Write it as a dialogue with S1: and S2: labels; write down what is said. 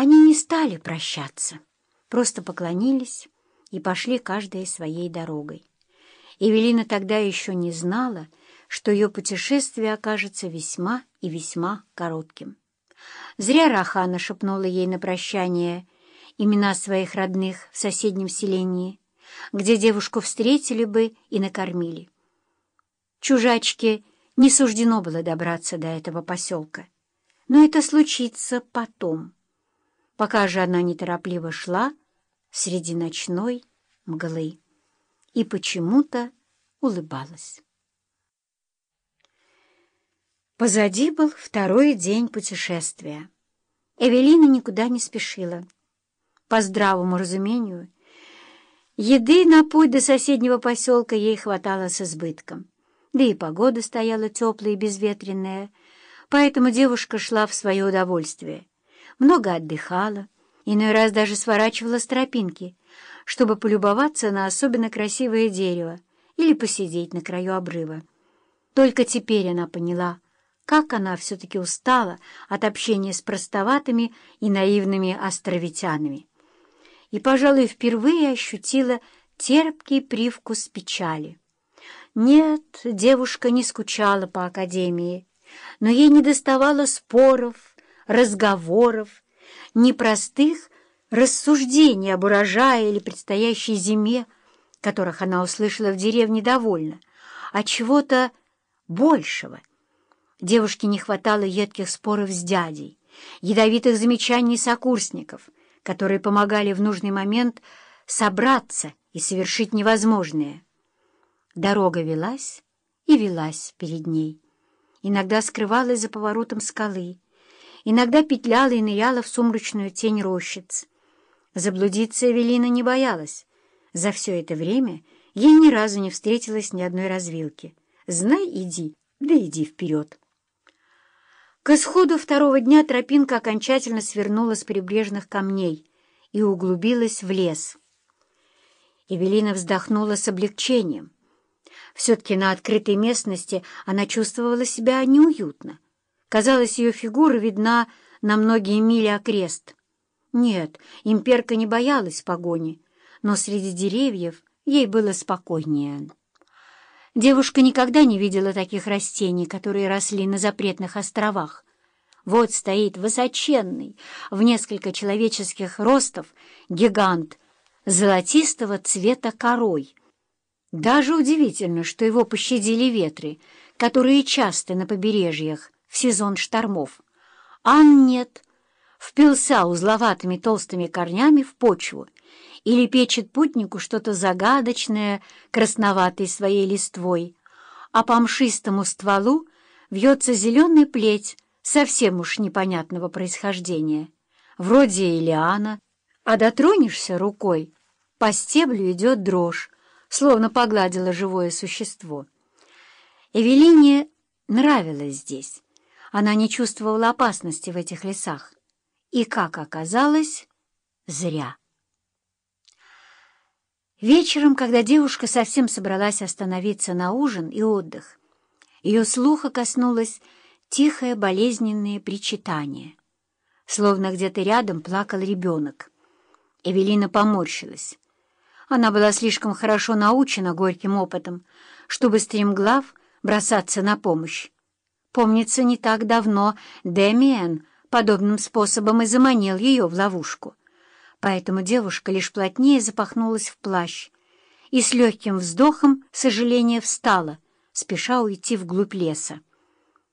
S1: Они не стали прощаться, просто поклонились и пошли каждая своей дорогой. Эвелина тогда еще не знала, что ее путешествие окажется весьма и весьма коротким. Зря Рахана шепнула ей на прощание имена своих родных в соседнем селении, где девушку встретили бы и накормили. Чужачке не суждено было добраться до этого поселка, но это случится потом. Пока же она неторопливо шла среди ночной мглы и почему-то улыбалась. Позади был второй день путешествия. Эвелина никуда не спешила. По здравому разумению, еды на путь до соседнего поселка ей хватало с избытком. Да и погода стояла теплая и безветренная, поэтому девушка шла в свое удовольствие. Много отдыхала, иной раз даже сворачивала с тропинки, чтобы полюбоваться на особенно красивое дерево или посидеть на краю обрыва. Только теперь она поняла, как она все-таки устала от общения с простоватыми и наивными островитянами. И, пожалуй, впервые ощутила терпкий привкус печали. Нет, девушка не скучала по академии, но ей не доставало споров, разговоров, непростых рассуждений об урожае или предстоящей зиме, которых она услышала в деревне довольно, а чего-то большего. Девушке не хватало едких споров с дядей, ядовитых замечаний сокурсников, которые помогали в нужный момент собраться и совершить невозможное. Дорога велась и велась перед ней. Иногда скрывалась за поворотом скалы, иногда петляла и ныряла в сумрачную тень рощиц. Заблудиться Эвелина не боялась. За все это время ей ни разу не встретилась ни одной развилки. Знай, иди, да иди вперед. К исходу второго дня тропинка окончательно свернула с прибрежных камней и углубилась в лес. Эвелина вздохнула с облегчением. Все-таки на открытой местности она чувствовала себя неуютно. Казалось, ее фигура видна на многие мили окрест. Нет, имперка не боялась погони, но среди деревьев ей было спокойнее. Девушка никогда не видела таких растений, которые росли на запретных островах. Вот стоит высоченный, в несколько человеческих ростов, гигант золотистого цвета корой. Даже удивительно, что его пощадили ветры, которые часто на побережьях в сезон штормов. А нет, впился узловатыми толстыми корнями в почву или печет путнику что-то загадочное красноватой своей листвой, а по мшистому стволу вьется зеленая плеть совсем уж непонятного происхождения, вроде Илиана, а дотронешься рукой, по стеблю идет дрожь, словно погладила живое существо. Эвелине нравилось здесь. Она не чувствовала опасности в этих лесах. И, как оказалось, зря. Вечером, когда девушка совсем собралась остановиться на ужин и отдых, ее слуха коснулось тихое болезненное причитание. Словно где-то рядом плакал ребенок. Эвелина поморщилась. Она была слишком хорошо научена горьким опытом, чтобы стремглав бросаться на помощь. Помнится, не так давно Демиен подобным способом и заманил ее в ловушку. Поэтому девушка лишь плотнее запахнулась в плащ и с легким вздохом сожаления встала, спеша уйти вглубь леса.